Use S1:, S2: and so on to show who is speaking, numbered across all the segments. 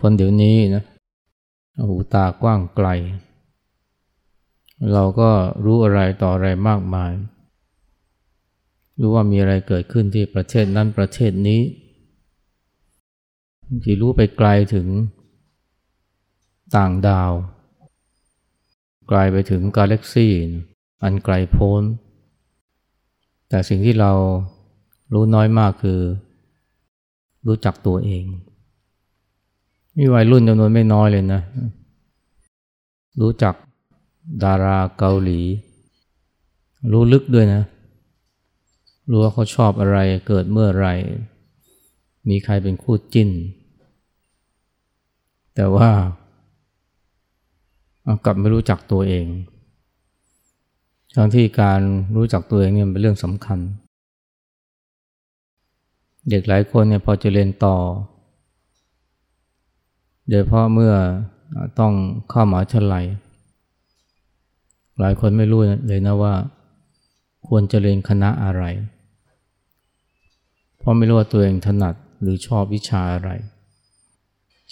S1: คนเดี๋ยวนี้นะหูตากว้างไกล เราก็รู้อะไรต่ออะไรมากมาย รู้ว่ามีอะไรเกิดขึ้นที่ประเทศนั้นประเทศนี้ที่รู้ไปไกลถึงต่างดาว ไกลไปถึงกาแล็กซี่อันไกลโพ้น แต่สิ่งที่เรารู้น้อยมากคือ รู้จักตัวเอง มีวัยรุ่นจำนวนไม่น้อยเลยนะ รู้จักดาราเกาหลี รู้ลึกด้วยนะ รู้ว่าเขาชอบอะไรเกิดเมื่อไร มีใครเป็นคู่จิ้น แต่ว่ากลับไม่รู้จักตัวเอง ทั้งที่การรู้จักตัวเองเนี่ยเป็นเรื่องสำคัญ เด็กหลายคนเนี่ยพอจะเรียนต่อ โดยเพราะเมื่อต้องเข้ามหาวิทยาลัย หลายคนไม่รู้เลยนะว่า ควรจะเรียนคณะอะไร เพราะไม่รู้ว่าตัวเองถนัดหรือชอบวิชาอะไร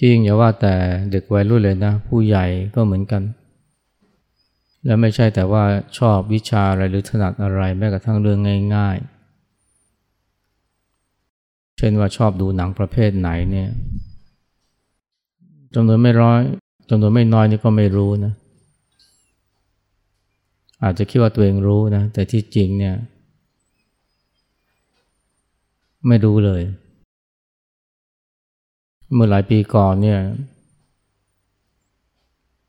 S1: จริงอย่าว่าแต่เด็กวัยรุ่นเลยนะ ผู้ใหญ่ก็เหมือนกัน แล้วไม่ใช่แต่ว่าชอบวิชาอะไรหรือถนัดอะไรแม้กระทั่งเรื่องง่าย ๆ เช่นว่าชอบดูหนังประเภทไหนเนี่ย จำนวนไม่ร้อยจำนวนไม่น้อยนี่ก็ไม่รู้นะ อาจจะคิดว่าตัวเองรู้นะ แต่ที่จริงเนี่ย ไม่รู้เลย เมื่อหลายปีก่อนเนี่ย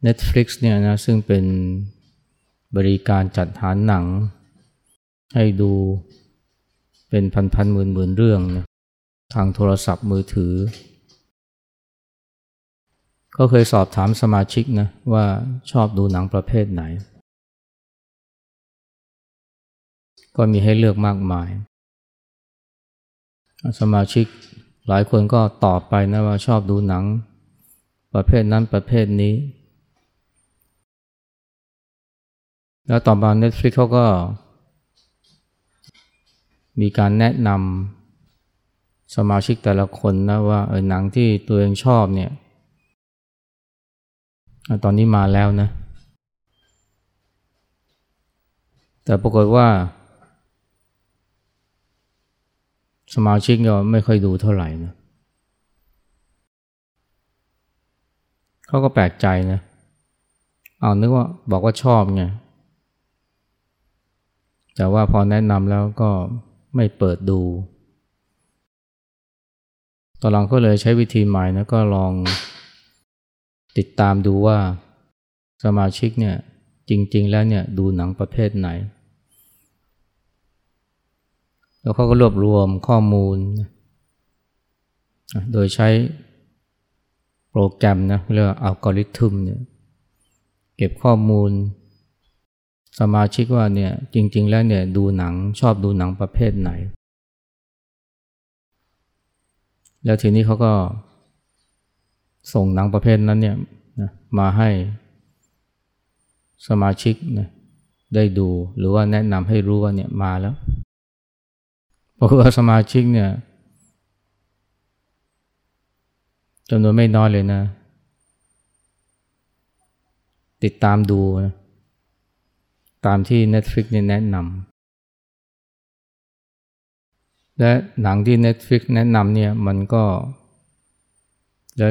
S1: Netflix เนี่ยนะซึ่งเป็นบริการจัดหาหนัง ให้ดูเป็นพันๆหมื่นๆเรื่องนะทางโทรศัพท์มือถือ ก็เคยสอบถามสมาชิกนะว่าชอบดูหนังประเภทไหน ก็มีให้เลือกมากมาย สมาชิกหลายคนก็ตอบไปนะว่าชอบดูหนังประเภทนั้นประเภทนี้ แล้วต่อมา Netflix เขาก็ มีการแนะนำสมาชิกแต่ละคนนะว่าเออหนังที่ตัวเองชอบเนี่ย ตอนนี้มาแล้วนะ แต่ปรากฏว่า สมาชิกก็ไม่ค่อยดูเท่าไหร่นะเขาก็แปลกใจนะเอานึกว่าบอกว่าชอบไงแต่ว่าพอแนะนำแล้วก็ไม่เปิดดู ตอนหลังก็เลยใช้วิธีใหม่นะก็ลอง ติดตามดูว่าสมาชิกเนี่ยจริง ๆ แล้วเนี่ยดูหนังประเภทไหน แล้วเขาก็รวบรวมข้อมูล โดยใช้โปรแกรมนะเรียกว่าอัลกอริทึมเนี่ยเก็บข้อมูล สมาชิกว่าเนี่ยจริง ๆ แล้วเนี่ยดูหนังชอบดูหนังประเภทไหน แล้วทีนี้เขาก็ ส่งหนังประเภทนั้นเนี่ยมาให้สมาชิกนะได้ดูหรือว่าแนะนำให้รู้ว่าเนี่ยมาแล้วเพราะว่าสมาชิกเนี่ยจำนวนไม่น้อยเลยนะ ติดตามดูนะตามที่ Netflix เนี่ยแนะนำและหนังที่ Netflix แนะนำเนี่ยมันก็และ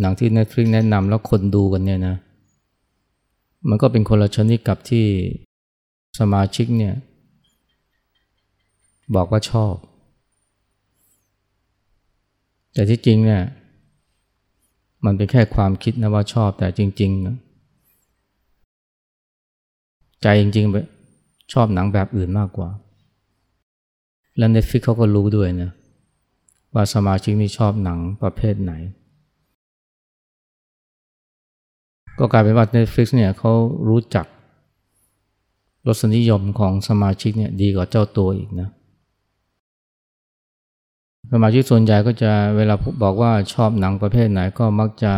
S1: หนังที่ Netflix แนะนำแล้วคนดูกันเนี่ยนะ มันก็เป็นคนละชนิดกับที่สมาชิกเนี่ย บอกว่าชอบ แต่ที่จริงเนี่ย มันเป็นแค่ความคิดนะว่าชอบแต่จริงๆนะใจจริงๆชอบหนังแบบอื่นมากกว่า และเน็ตฟิกเขาก็รู้ด้วยนะว่าสมาชิกนี่ชอบหนังประเภทไหน ก็กลายเป็นว่า Netflix เนี่ยเขารู้จักรสนิยมของสมาชิกเนี่ยดีกว่าเจ้าตัวอีกนะ สมาชิกส่วนใหญ่ก็จะเวลาบอกว่าชอบหนังประเภทไหนก็มักจะ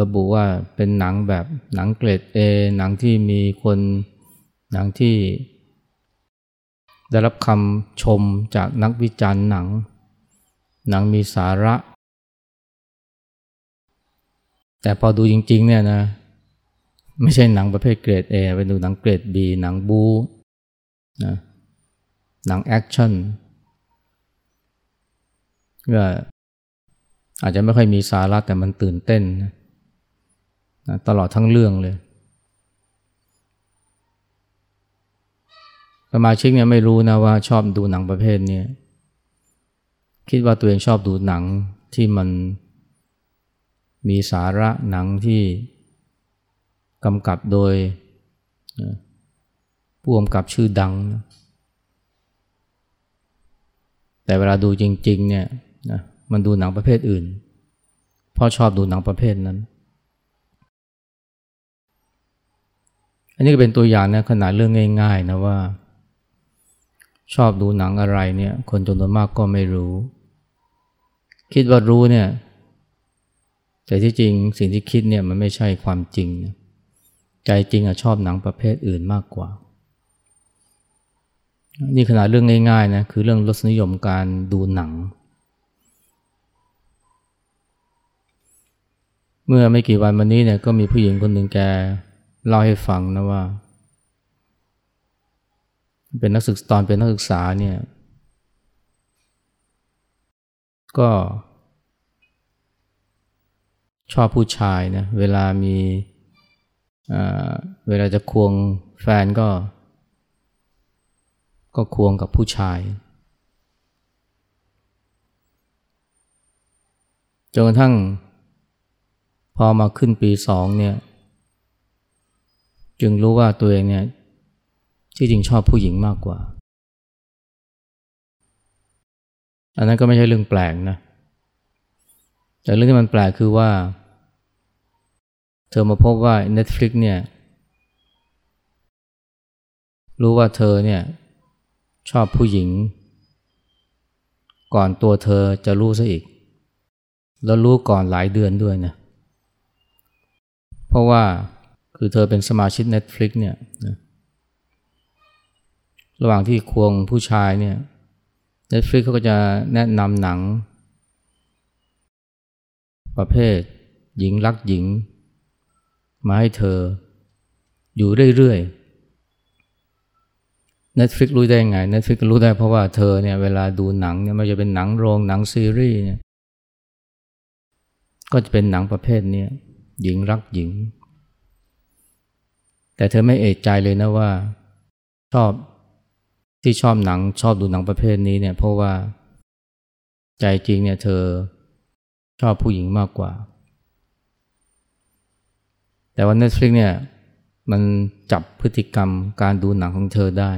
S1: ระบุว่าเป็นหนังแบบหนังเกรด A หนังที่มีคนหนังที่ได้รับคำชมจากนักวิจารณ์หนัง หนังมีสาระ แต่พอดูจริง ๆ เนี่ยนะ ไม่ใช่หนังประเภทเกรด A ไปดูหนังเกรด B หนังบู๊นะหนัง actionก็อาจจะไม่ค่อยมีสาระแต่มันตื่นเต้นนะตลอดทั้งเรื่องเลย สมาชิกเนี่ยไม่รู้นะว่าชอบดูหนังประเภทนี้ คิดว่าตัวเองชอบดูหนังที่มัน มีสาระหนังที่กำกับโดยผู้กำกับชื่อดัง แต่เวลาดูจริงๆเนี่ยนะมันดูหนังประเภทอื่น เพราะชอบดูหนังประเภทนั้น อันนี้ก็เป็นตัวอย่างนะขนาดเรื่องง่าย ๆ นะว่า ชอบดูหนังอะไรเนี่ย คนจำนวนมากก็ไม่รู้ คิดว่ารู้เนี่ย แต่ที่จริงสิ่งที่คิดเนี่ยมันไม่ใช่ความจริงใจจริงอะชอบหนังประเภทอื่นมากกว่า นี่ขนาดเรื่องง่ายๆนะคือเรื่องรสนิยมการดูหนัง เมื่อไม่กี่วันมานี้เนี่ยก็มีผู้หญิงคนหนึ่งแกเล่าให้ฟังนะว่า เป็นนักศึกษาตอนเป็นนักศึกษาเนี่ย ก็ ชอบผู้ชายนะเวลามีเวลาจะควงแฟนก็ ก็ควงกับผู้ชายจนกระทั่ง พอมาขึ้นปีสองเนี่ย จึงรู้ว่าตัวเองเนี่ยที่จริงชอบผู้หญิงมากกว่า อันนั้นก็ไม่ใช่เรื่องแปลกนะ แต่เรื่องที่มันแปลกคือว่า เธอมาพบว่า Netflix เนี่ย รู้ว่าเธอเนี่ยชอบผู้หญิง ก่อนตัวเธอจะรู้ซะอีก แล้วรู้ก่อนหลายเดือนด้วยนะ เพราะว่าคือเธอเป็นสมาชิก Netflix เนี่ยนะระหว่างที่ควงผู้ชายเนี่ย Netflix เขาก็จะแนะนำหนัง ประเภท หญิงรักหญิง มาให้เธออยู่เรื่อยๆ Netflix รู้ได้ไง Netflix รู้ได้เพราะว่าเธอเนี่ยเวลาดูหนังเนี่ยมันจะเป็นหนังโรงหนังซีรีส์เนี่ยก็จะเป็นหนังประเภทนี้หญิงรักหญิง แต่เธอไม่เอะใจเลยนะว่า ชอบที่ชอบหนังชอบดูหนังประเภทนี้เนี่ยเพราะว่าใจจริงเนี่ยเธอชอบผู้หญิงมากกว่า แต่ว่า Netflix เนี่ยมันจับพฤติกรรมการดูหนังของเธอได้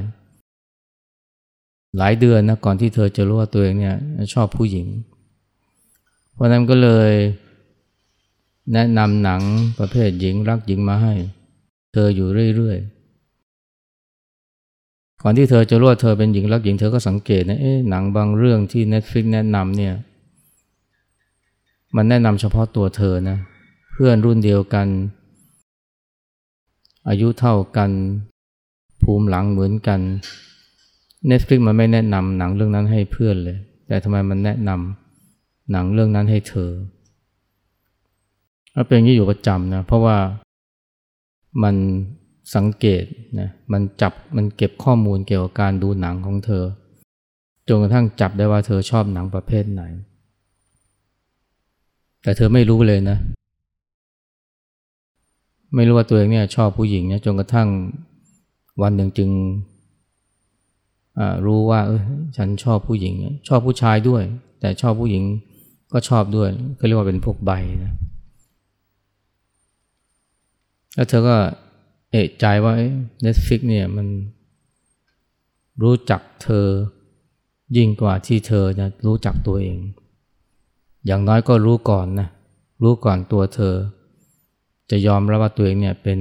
S1: หลายเดือนนะก่อนที่เธอจะรู้ว่าตัวเองเนี่ยชอบผู้หญิง เพราะนั้นก็เลยแนะนำหนังประเภทหญิงรักหญิงมาให้ เธออยู่เรื่อยๆ ก่อนที่เธอจะรู้ว่าเธอเป็นหญิงรักหญิงเธอก็สังเกตนะเอ๊ะหนังบางเรื่องที่ Netflix แนะนำเนี่ยมันแนะนำเฉพาะตัวเธอนะเพื่อนรุ่นเดียวกัน อายุเท่ากัน ภูมิหลังเหมือนกัน Netflix มันไม่แนะนำหนังเรื่องนั้นให้เพื่อนเลย แต่ทำไมมันแนะนำหนังเรื่องนั้นให้เธอถ้าเป็นอย่างนี้อยู่ประจำนะเพราะว่ามันสังเกตนะมันจับมันเก็บข้อมูลเกี่ยวกับการดูหนังของเธอจนกระทั่งจับได้ว่าเธอชอบหนังประเภทไหน แต่เธอไม่รู้เลยนะ ไม่รู้ว่าตัวเองเนี่ยชอบผู้หญิงเนี่ยจนกระทั่งวันหนึ่งจึงรู้ว่าเออฉันชอบผู้หญิง ชอบผู้ชายด้วย แต่ชอบผู้หญิงก็ชอบด้วยก็เรียกว่าเป็นพวกใบนะแล้วเธอก็เอะใจว่าNetflix เนี่ยมันรู้จักเธอยิ่งกว่าที่เธอจะรู้จักตัวเอง อย่างน้อยก็รู้ก่อนนะ รู้ก่อนตัวเธอ จะยอมรับว่าตัวเองเนี่ยเป็น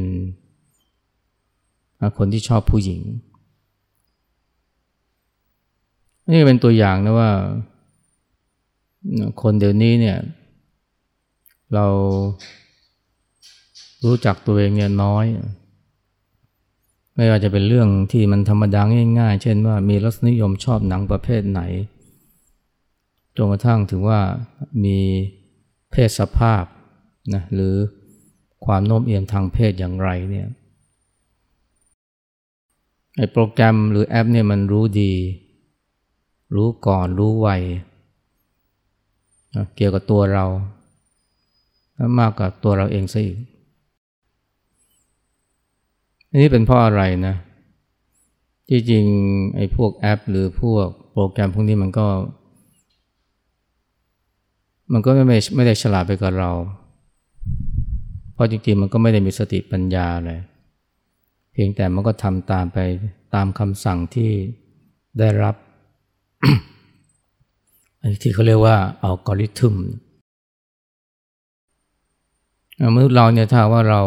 S1: คนที่ชอบผู้หญิง นี่เป็นตัวอย่างนะว่า คนเดี๋ยวนี้เนี่ย เรารู้จักตัวเองเนี่ยน้อย ไม่ว่าจะเป็นเรื่องที่มันธรรมดาง่ายๆ เช่นว่ามีรสนิยมชอบหนังประเภทไหนจนกระทั่งถึงว่ามีเพศสภาพนะหรือ ความโน้มเอียงทางเพศอย่างไรเนี่ยไอ้โปรแกรมหรือแอปเนี่ยมันรู้ดี รู้ก่อนรู้ไวเกี่ยวกับตัวเรามากกว่าตัวเราเองซะอีกอันนี้เป็นเพราะอะไรนะ ที่จริงไอ้พวกแอป หรือพวกโปรแกรมพวกนี้มันก็ มันก็ไม่ไม่ได้ฉลาดไปกับเรา ราะจริงๆมันก็ไม่ได้มีสติปัญญาเลยเพียงแต่มันก็ทำตามไปตามคำสั่งที่ได้รับที่เขาเรียกว่าอัลกอริทึมมนุษย์เราเนี่ยถ้าว่าเรา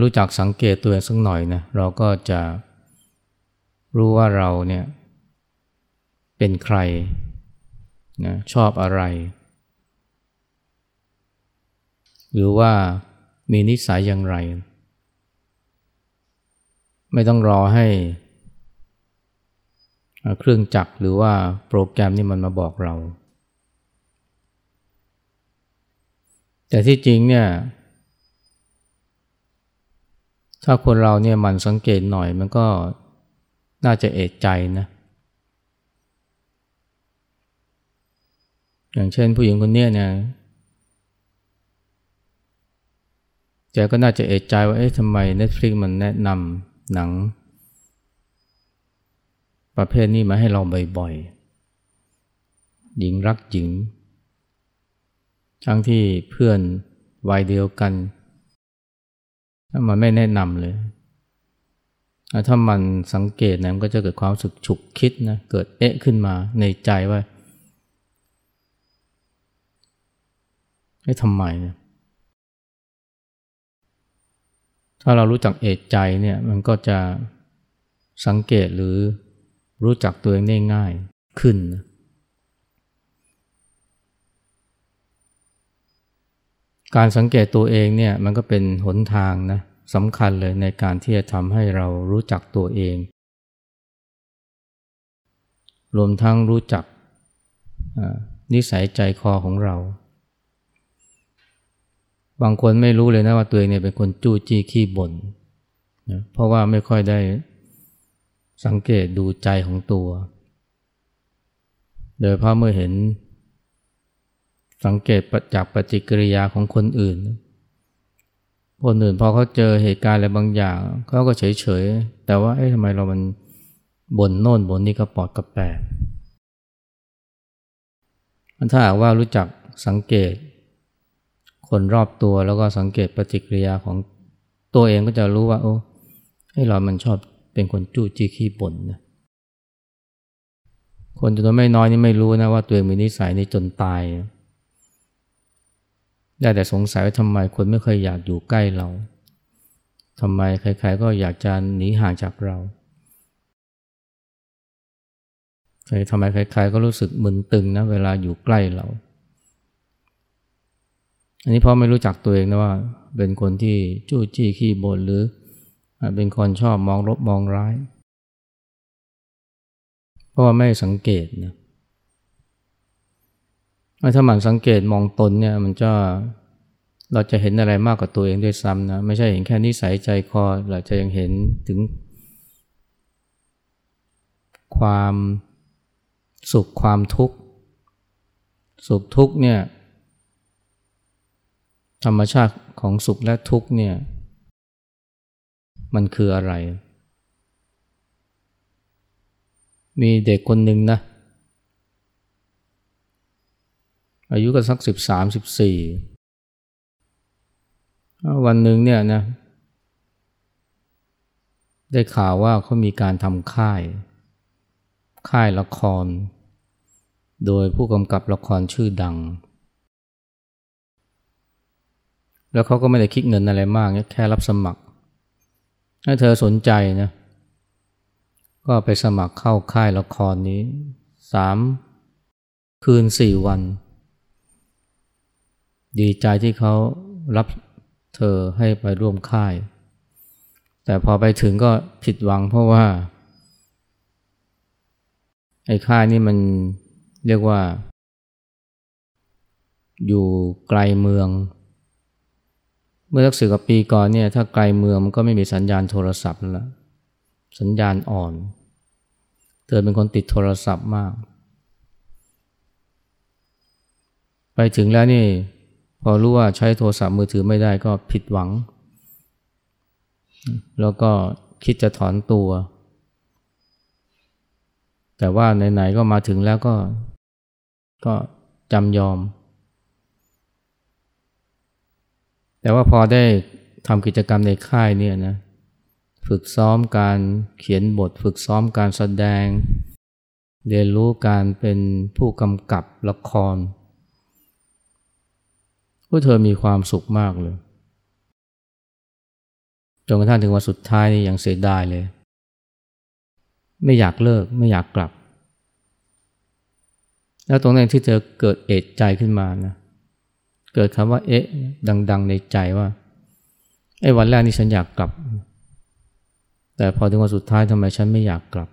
S1: รู้จักสังเกตตัวเองสักหน่อยนะเราก็จะรู้ว่าเราเนี่ยเป็นใครนะชอบอะไร หรือว่ามีนิสัยอย่างไร ไม่ต้องรอให้ เครื่องจักรหรือว่าโปรแกรมนี่มันมาบอกเรา แต่ที่จริงเนี่ย ถ้าคนเราเนี่ยมันสังเกตหน่อยมันก็น่าจะเอกใจนะอย่างเช่นผู้หญิงคนนี้เนี่ย แกก็น่าจะเอกใจว่าเอ๊ะทำไม Netflix มันแนะนำหนัง ประเภทนี้มาให้เราบ่อยๆ หญิงรักหญิง ทั้งที่เพื่อนวัยเดียวกันมันไม่แนะนำเลย ถ้ามันสังเกตนะมันก็จะเกิดความสึกฉุกคิดนะ เกิดเอ๊ะขึ้นมาในใจว่าให้ทำไมเนี่ย ถ้าเรารู้จักเอกใจเนี่ยมันก็จะสังเกตหรือรู้จักตัวเองได้ง่ายขึ้น การสังเกตตัวเองเนี่ยมันก็เป็นหนทางนะสำคัญเลยในการที่จะทำให้เรารู้จักตัวเอง รวมทั้งรู้จักนิสัยใจคอของเรา บางคนไม่รู้เลยนะว่าตัวเองเนี่ยเป็นคนจู้จี้ขี้บ่นนะเพราะว่าไม่ค่อยได้สังเกตดูใจของตัว โดยเพราะเมื่อเห็น สังเกตจากปฏิกิริยาของคนอื่น คนอื่นพอเขาเจอเหตุการณ์อะไรบางอย่างเขาก็เฉยเฉยแต่ว่าเอ๊ะทำไมเรามันบ่นโน่นบ่นนี่ก็ปอดกระแปะถ้าหากว่ารู้จักสังเกต คนรอบตัวแล้วก็สังเกตปฏิกิริยาของตัวเองก็จะรู้ว่า โอ้ให้เรามันชอบเป็นคนจู้จี้ขี้บ่นนะคนจำนวนไม่น้อยนี่ไม่รู้นะว่าตัวเองมีนิสัยนี้จนตายได้แต่สงสัยว่าทำไมคนไม่เคยอยากอยู่ใกล้เราทำไมใครๆก็อยากจะหนีห่างจากเราทำไมใครๆก็รู้สึกมึนตึงนะเวลาอยู่ใกล้เรา อันนี้เพราะไม่รู้จักตัวเองนะว่า เป็นคนที่จู้จี้ขี้บ่นหรือ เป็นคนชอบมองลบมองร้าย เพราะว่าไม่สังเกตนะถ้ามันสังเกตมองตนเนี่ยมันจะเราจะเห็นอะไรมากกว่าตัวเองด้วยซ้ำนะไม่ใช่เห็นแค่นิสัยใจคอเราจะยังเห็นถึง ความสุขความทุกข์ สุขทุกข์เนี่ย ธรรมชาติของสุขและทุกข์เนี่ย มันคืออะไร มีเด็กคนหนึ่งนะ อายุก็สักสิบสามสิบสี่วันหนึ่งเนี่ยนะ ได้ข่าวว่าเขามีการทำค่าย ค่ายละคร โดยผู้กำกับละครชื่อดัง แล้วเขาก็ไม่ได้คิดเงินอะไรมากแค่รับสมัคร ถ้าเธอสนใจนะ ก็ไปสมัครเข้าค่ายละครนี้สามคืนสี่วัน ดีใจที่เขารับเธอให้ไปร่วมค่าย แต่พอไปถึงก็ผิดหวังเพราะว่า ไอ้ค่ายนี่มันเรียกว่า อยู่ไกลเมือง เมื่อสักสิบกว่าปีก่อนเนี่ยถ้าไกลเมืองมันก็ไม่มีสัญญาณโทรศัพท์แล้วสัญญาณอ่อน เธอเป็นคนติดโทรศัพท์มาก ไปถึงแล้วนี่ พอรู้ว่าใช้โทรศัพท์มือถือไม่ได้ก็ผิดหวัง แล้วก็คิดจะถอนตัว แต่ว่าไหนๆก็มาถึงแล้วก็ก็จำยอม แต่ว่าพอได้ทำกิจกรรมในค่ายเนี่ยนะฝึกซ้อมการเขียนบท ฝึกซ้อมการแสดง เรียนรู้การเป็นผู้กำกับละครพวกเธอมีความสุขมากเลยจนกระทั่งถึงวันสุดท้ายนี่ยังเสียดายเลย ไม่อยากเลิกไม่อยากกลับ แล้วตรงนั้นที่เธอเกิดเอจใจขึ้นมานะ เกิดคำว่า เอ๊ะ ดัง ๆ ในใจว่าไอ้วันแรกนี่ฉันอยากกลับ แต่พอถึงวันสุดท้ายทำไมฉันไม่อยากกลับ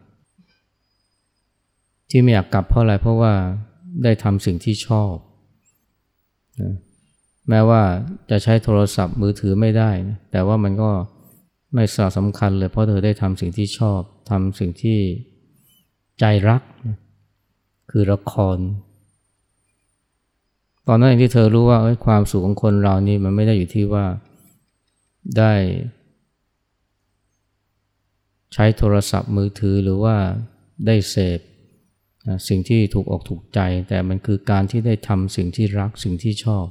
S1: ที่ไม่อยากกลับเพราะอะไรเพราะว่าได้ทำสิ่งที่ชอบนะแม้ว่าจะใช้โทรศัพท์มือถือไม่ได้นะแต่ว่ามันก็ไม่สาสำคัญเลยเพราะเธอได้ทำสิ่งที่ชอบทำสิ่งที่ใจรักนะคือละคร ตอนนั้นเองที่เธอรู้ว่าความสุขของคนเรานี่มันไม่ได้อยู่ที่ว่าได้ ใช้โทรศัพท์มือถือหรือว่าได้เสพสิ่งที่ถูกออกถูกใจ แต่มันคือการที่ได้ทำสิ่งที่รักสิ่งที่ชอบ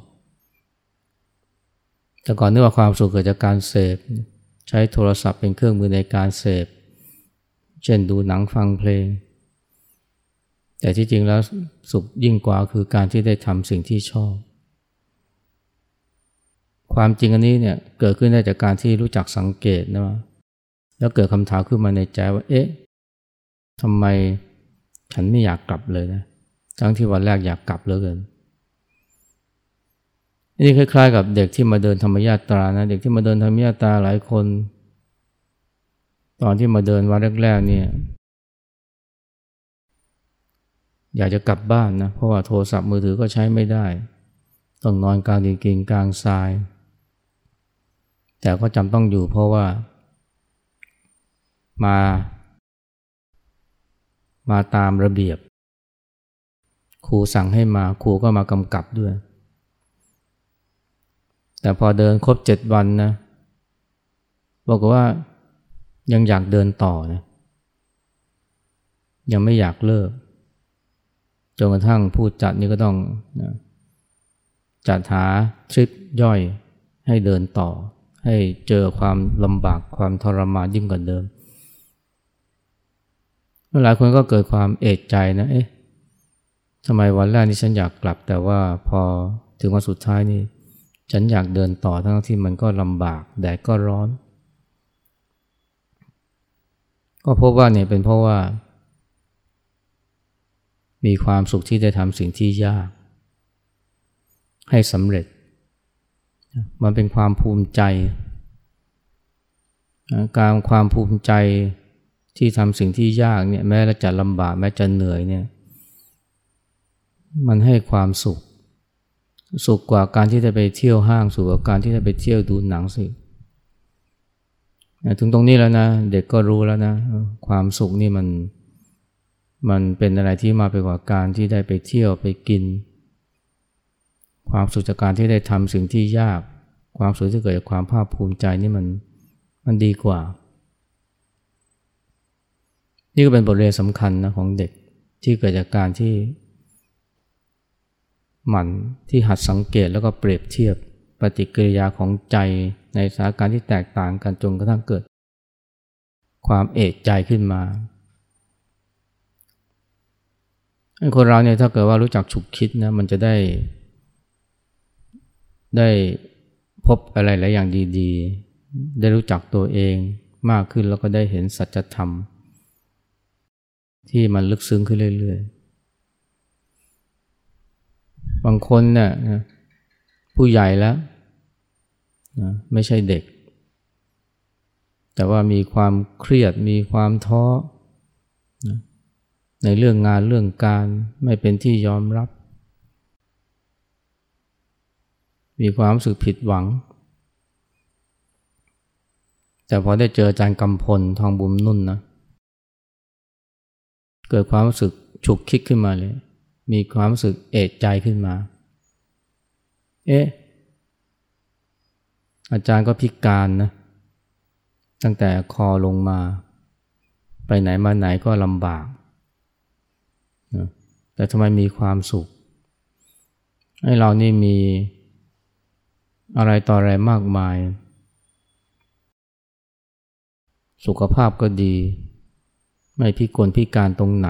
S1: แต่ก่อนนึกว่าความสุขเกิดจากการเสพใช้โทรศัพท์เป็นเครื่องมือในการเสพ เช่นดูหนังฟังเพลง แต่ที่จริงแล้วสุขยิ่งกว่าคือการที่ได้ทำสิ่งที่ชอบ ความจริงอันนี้เนี่ยเกิดขึ้นได้จากการที่รู้จักสังเกตนะว่าแล้วเกิดคำถามขึ้นมาในใจว่า เอ๊ะทำไมฉันไม่อยากกลับเลยนะ ทั้งที่วันแรกอยากกลับเหลือเกินนี่คล้าย ๆ กับเด็กที่มาเดินธรรมญาตรานะ เด็กที่มาเดินธรรมญาตราหลายคน ตอนที่มาเดินวันแรกๆเนี่ย อยากจะกลับบ้านนะเพราะว่าโทรศัพท์มือถือก็ใช้ไม่ได้ ต้องนอนกลางดินกินกลางทราย แต่ก็จำต้องอยู่เพราะว่า มา มาตามระเบียบ ครูสั่งให้มาครูก็มากำกับด้วย แต่พอเดินครบเจ็ดวันนะบอกว่ายังอยากเดินต่อนะยังไม่อยากเลิก จนกระทั่งผู้จัดนี่ก็ต้องนะจัดหาทริปย่อยให้เดินต่อ ให้เจอความลำบากความทรมานยิ่งกว่าเดิม หลายคนก็เกิดความเอกใจนะเอ๊ะทำไมวันแรกนี่ฉันอยากกลับ แต่ว่าพอถึงวันสุดท้ายนี่ ฉันอยากเดินต่อทั้งที่มันก็ลำบากแดดก็ร้อน ก็พบว่าเนี่ยเป็นเพราะว่า มีความสุขที่ได้ทำสิ่งที่ยาก ให้สำเร็จ มันเป็นความภูมิใจ การความภูมิใจที่ทำสิ่งที่ยากเนี่ยแม้จะลำบากแม้จะเหนื่อยเนี่ยมันให้ความสุข สุขกว่าการที่จะไปเที่ยวห้างสุขกว่าการที่จะไปเที่ยวดูหนังสิถึงตรงนี้แล้วนะ เด็กก็รู้แล้วนะ ความสุขนี่มัน มันเป็นอะไรที่มาไปกว่าการที่ได้ไปเที่ยวไปกิน ความสุขจากการที่ได้ทำสิ่งที่ยาก ความสุขที่เกิดจากความภาคภูมิใจนี่มันมันดีกว่า นี่ก็เป็นบทเรียนสำคัญนะของเด็กที่เกิดจากการที่หมั่นที่หัดสังเกตแล้วก็เปรียบเทียบปฏิกิริยาของใจในสถานการณ์ที่แตกต่างกันจนกระทั่งเกิด ความเอกใจขึ้นมา คนเราเนี่ยถ้าเกิดว่ารู้จักฉุกคิดนะมันจะได้ ได้พบอะไรหลายอย่างดีๆ ได้รู้จักตัวเองมากขึ้นแล้วก็ได้เห็นสัจธรรม ที่มันลึกซึ้งขึ้นเรื่อยๆ บางคนเนี่ยผู้ใหญ่แล้วนะไม่ใช่เด็ก แต่ว่ามีความเครียดมีความท้อ ในเรื่องงานเรื่องการไม่เป็นที่ยอมรับ มีความรู้สึกผิดหวัง แต่พอได้เจออาจารย์กำพลทองบุญนุ่นนะเกิดความรู้สึกฉุกคิดขึ้นมาเลย มีความรู้สึกเอะใจขึ้นมา เอ๊ะ อาจารย์ก็พิการนะ ตั้งแต่คอลงมา ไปไหนมาไหนก็ลำบาก แต่ทำไมมีความสุข ให้เรานี่มีอะไรต่ออะไรมากมาย สุขภาพก็ดี ไม่พิกลพิการตรงไหน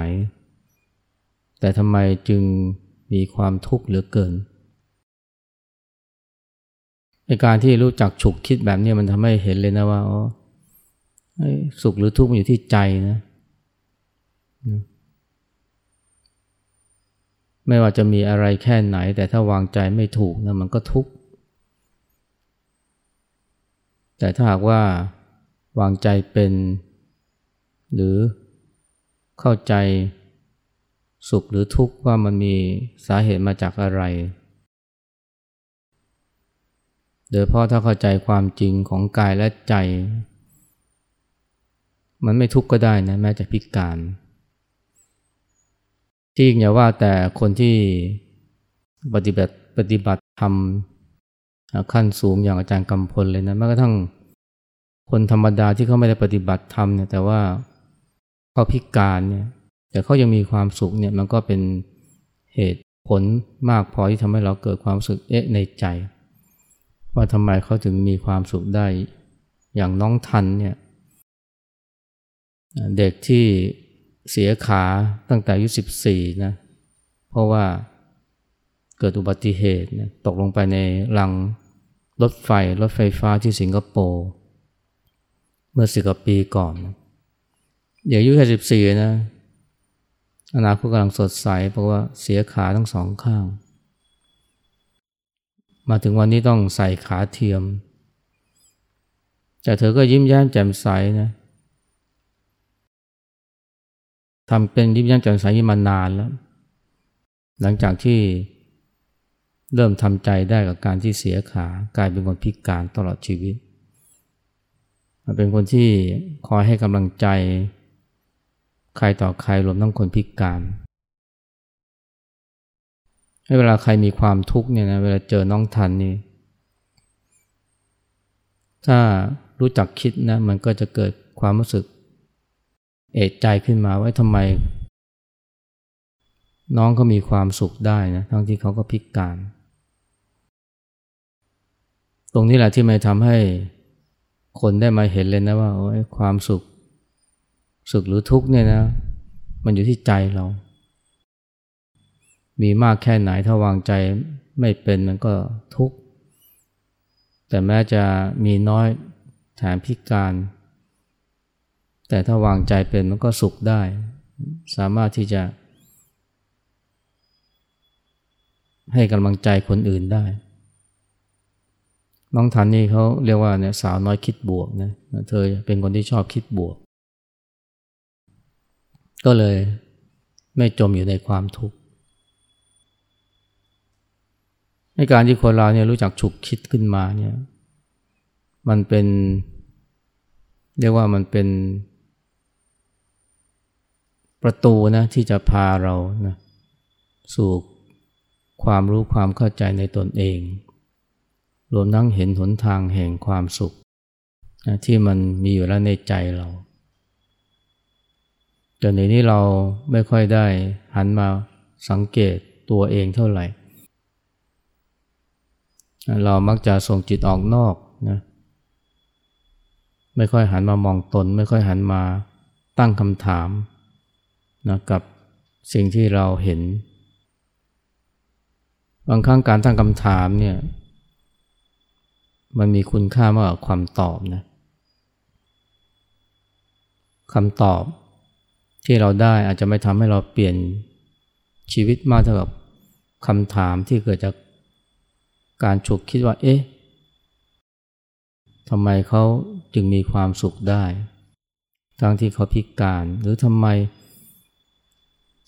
S1: แต่ทำไมจึงมีความทุกข์เหลือเกินในการที่รู้จักฉุกคิดแบบนี้มันทำให้เห็นเลยนะว่าอ๋อสุขหรือทุกข์มันอยู่ที่ใจนะ ไม่ว่าจะมีอะไรแค่ไหน แต่ถ้าวางใจไม่ถูกนะมันก็ทุกข์ แต่ถ้าหากว่าวางใจเป็น หรือเข้าใจสุขหรือทุกข์ว่ามันมีสาเหตุมาจากอะไร โดยเพราะถ้าเข้าใจความจริงของกายและใจ มันไม่ทุกข์ก็ได้นะแม้จะพิการ ที่อย่าว่าแต่คนที่ปฏิบัติปฏิบัติธรรมขั้นสูงอย่างอาจารย์กำพลเลยนะแม้กระทั่งคนธรรมดาที่เขาไม่ได้ปฏิบัติธรรมเนี่ยแต่ว่าเขาพิการเนี่ยแต่เขายังมีความสุขเนี่ยมันก็เป็นเหตุผลมากพอที่ทำให้เราเกิดความสุขเอ๊ะในใจ ว่าทำไมเขาถึงมีความสุขได้อย่างน้องทันเนี่ยเด็กที่ เสียขาตั้งแต่อายุสิบสี่นะเพราะว่าเกิดอุบัติเหตุตกลงไปในรังรถไฟรถไฟฟ้าที่สิงคโปร์เมื่อสิบกว่าปีก่อนเด็กอายุแค่สิบสี่นะอนาคตกำลังสดใสเพราะว่าเสียขาทั้งสองข้าง มาถึงวันนี้ต้องใส่ขาเทียม แต่เธอก็ยิ้มแย้มแจ่มใสนะ ทำเป็นยิ้มแย้มแจ่มใสมานานแล้ว หลังจากที่เริ่มทำใจได้กับการที่เสียขากลายเป็นคนพิการตลอดชีวิต เป็นคนที่คอยให้กำลังใจ ใครต่อใครรวมทั้งคนพิการ ให้เวลาใครมีความทุกข์เนี่ยนะเวลาเจอน้องทันนี่ถ้ารู้จักคิดนะมันก็จะเกิดความรู้สึก เอกใจขึ้นมาว่าทำไม น้องก็มีความสุขได้นะทั้งที่เขาก็พิการ ตรงนี้แหละที่มันทำให้คนได้มาเห็นเลยนะว่าโอ้ยความสุข สุขหรือทุกข์เนี่ยนะ มันอยู่ที่ใจเรา มีมากแค่ไหนถ้าวางใจไม่เป็นมันก็ทุกข์แต่แม้จะมีน้อยแถมพิการ แต่ถ้าวางใจเป็นมันก็สุขได้ สามารถที่จะ ให้กำลังใจคนอื่นได้ น้องทันนี่เขาเรียกว่าเนี่ยสาวน้อยคิดบวกนะเธอเป็นคนที่ชอบคิดบวก ก็เลยไม่จมอยู่ในความทุกข์ในการที่คนเราเนี่ยรู้จักฉุกคิดขึ้นมาเนี่ย มันเป็น เรียกว่ามันเป็น ประตูนะที่จะพาเรานะสู่ความรู้ความเข้าใจในตนเอง รวมทั้งเห็นหนทางแห่งความสุขนะที่มันมีอยู่แล้วในใจเราแต่ในนี้เราไม่ค่อยได้หันมาสังเกตตัวเองเท่าไหร่ เรามักจะส่งจิตออกนอกนะไม่ค่อยหันมามองตน ไม่ค่อยหันมาตั้งคำถาม นะกับสิ่งที่เราเห็น บางครั้งการตั้งคำถามเนี่ยมันมีคุณค่ามากกว่าความตอบนะคำตอบที่เราได้อาจจะไม่ทำให้เราเปลี่ยนชีวิตมากเท่ากับคำถามที่เกิดจากการฉุกคิดว่า เอ๊ะทำไมเขาจึงมีความสุขได้ ทั้งที่เขาพิการ หรือทำไม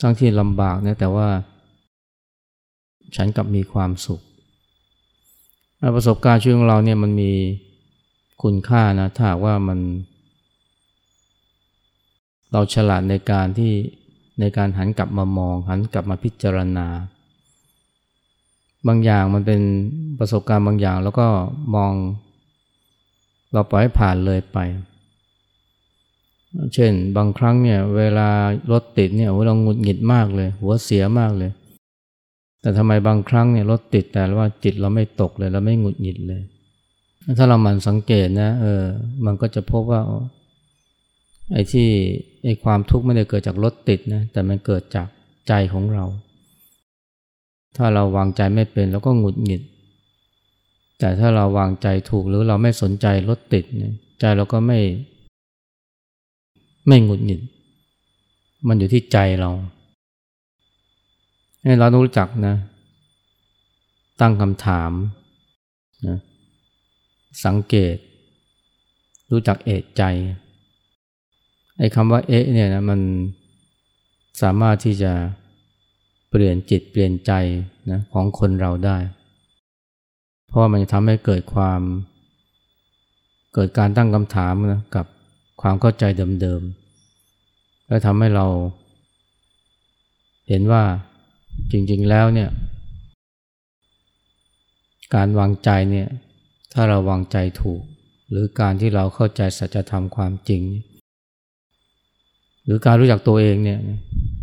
S1: ทั้งที่ลำบากนะแต่ว่า ฉันกลับมีความสุข ประสบการณ์ชีวิตของเราเนี่ยมันมีคุณค่านะถ้าว่ามัน เราฉลาดในการที่ในการหันกลับมามอง หันกลับมาพิจารณา บางอย่างมันเป็นประสบการณ์บางอย่าง แล้วก็มอง เราปล่อยผ่านเลยไป เช่นบางครั้งเนี่ยเวลารถติดเนี่ยเราหงุดหงิดมากเลย หัวเสียมากเลย แต่ทำไมบางครั้งเนี่ยรถติดแต่ว่าจิตเราไม่ตกเลยเราไม่หงุดหงิดเลย ถ้าเรามันสังเกตนะเออมันก็จะพบว่าไอ้ที่ไอ้ความทุกข์ไม่ได้เกิดจากรถติดนะแต่มันเกิดจากใจของเรา ถ้าเราวางใจไม่เป็นเราก็หงุดหงิด แต่ถ้าเราวางใจถูกหรือเราไม่สนใจรถติดใจเราก็ไม่ ไม่หงุดหงิด มันอยู่ที่ใจเรา ให้เราต้องรู้จักนะ ตั้งคำถามนะสังเกต รู้จักเอะใจ ไอ้คำว่าเอะเนี่ยนะมันสามารถที่จะเปลี่ยนจิตเปลี่ยนใจนะของคนเราได้ เพราะมันจะทำให้เกิดความ เกิดการตั้งคำถามนะกับ ความเข้าใจเดิมๆ และทำให้เรา เห็นว่าจริงๆแล้วเนี่ย การวางใจเนี่ย ถ้าเราวางใจถูก หรือการที่เราเข้าใจสัจธรรมความจริง หรือการรู้จักตัวเองเนี่ย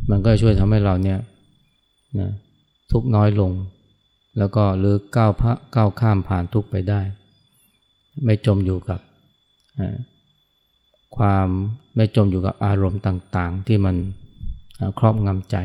S1: มันก็ช่วยทำให้เราเนี่ยนะทุกน้อยลง แล้วก็หรือก้าวพระก้าวข้ามผ่านทุกไปได้ ไม่จมอยู่กับ ความไม่จมอยู่กับอารมณ์ต่างๆ ที่มันครอบงำใจ